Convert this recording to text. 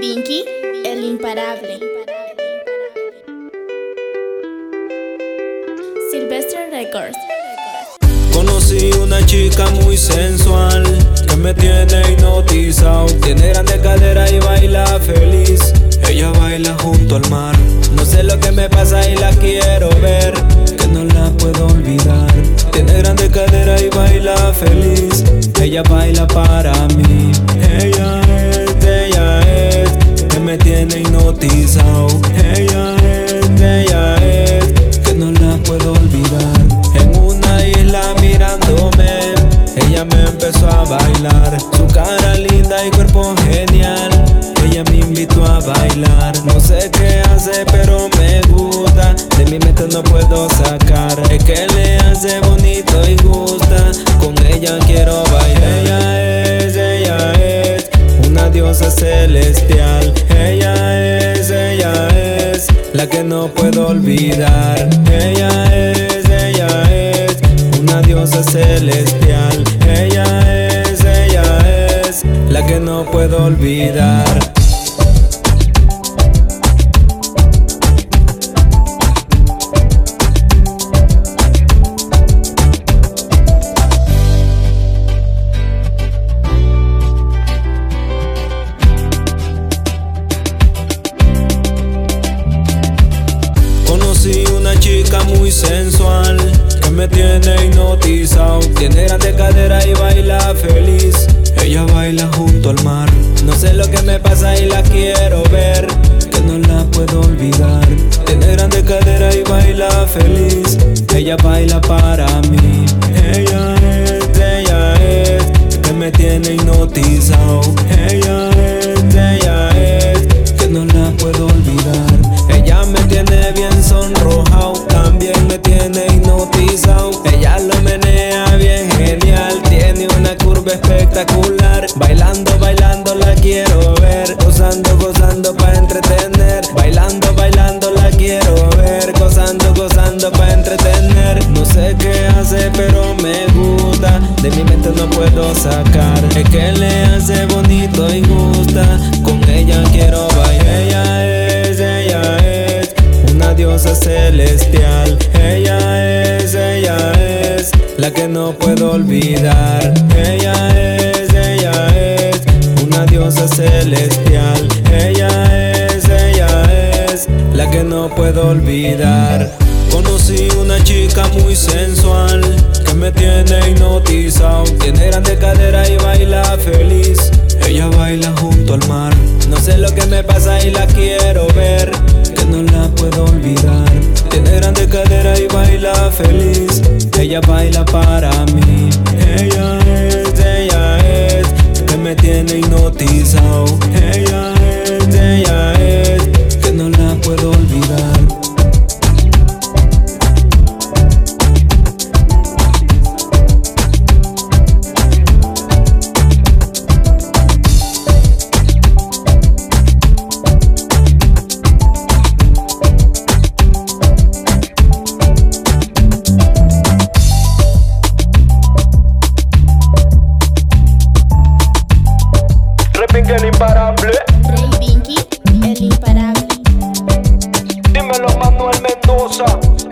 Vinky, el imparable. Sylvester Records. Conocí una chica muy sensual que me tiene hipnotizado. Tiene grande cadera y baila feliz. Ella baila junto al mar. No sé lo que me pasa y la quiero ver. Que no la puedo olvidar. Tiene grande cadera y baila feliz. Ella baila para No sé qué hace, pero me gusta. De mi mente no puedo sacar. Es que le hace bonito y gusta. Con ella quiero bailar. Ella es, ella es una diosa celestial. Ella es, ella es la que no puedo olvidar. Ella es, ella es una diosa celestial. Ella es, ella es la que no puedo olvidar. Chica muy sensual que me tiene hipnotizado. Tiene grande cadera y baila feliz. Ella baila junto al mar. No sé lo que me pasa y la quiero ver. Que no la puedo olvidar. Tiene grande cadera y baila feliz. Ella baila para mí. Bailando, bailando la quiero ver, gozando, gozando para entretener. No sé qué hace, pero me gusta. De mi mente no puedo sacar. Es que le hace bonito y gusta. Con ella quiero bailar. Ella es, ella es una diosa celestial. Ella es, ella es la que no puedo olvidar. Ella es, ella es una diosa celestial. No puedo olvidar. Conocí una chica muy sensual que me tiene hipnotizado. Tiene grande cadera y baila feliz. Ella baila junto al mar. No sé lo que me pasa y la quiero ver. Que no la puedo olvidar. Tiene grande cadera y baila feliz. Ella baila para mí. Ella Manuel Mendoza,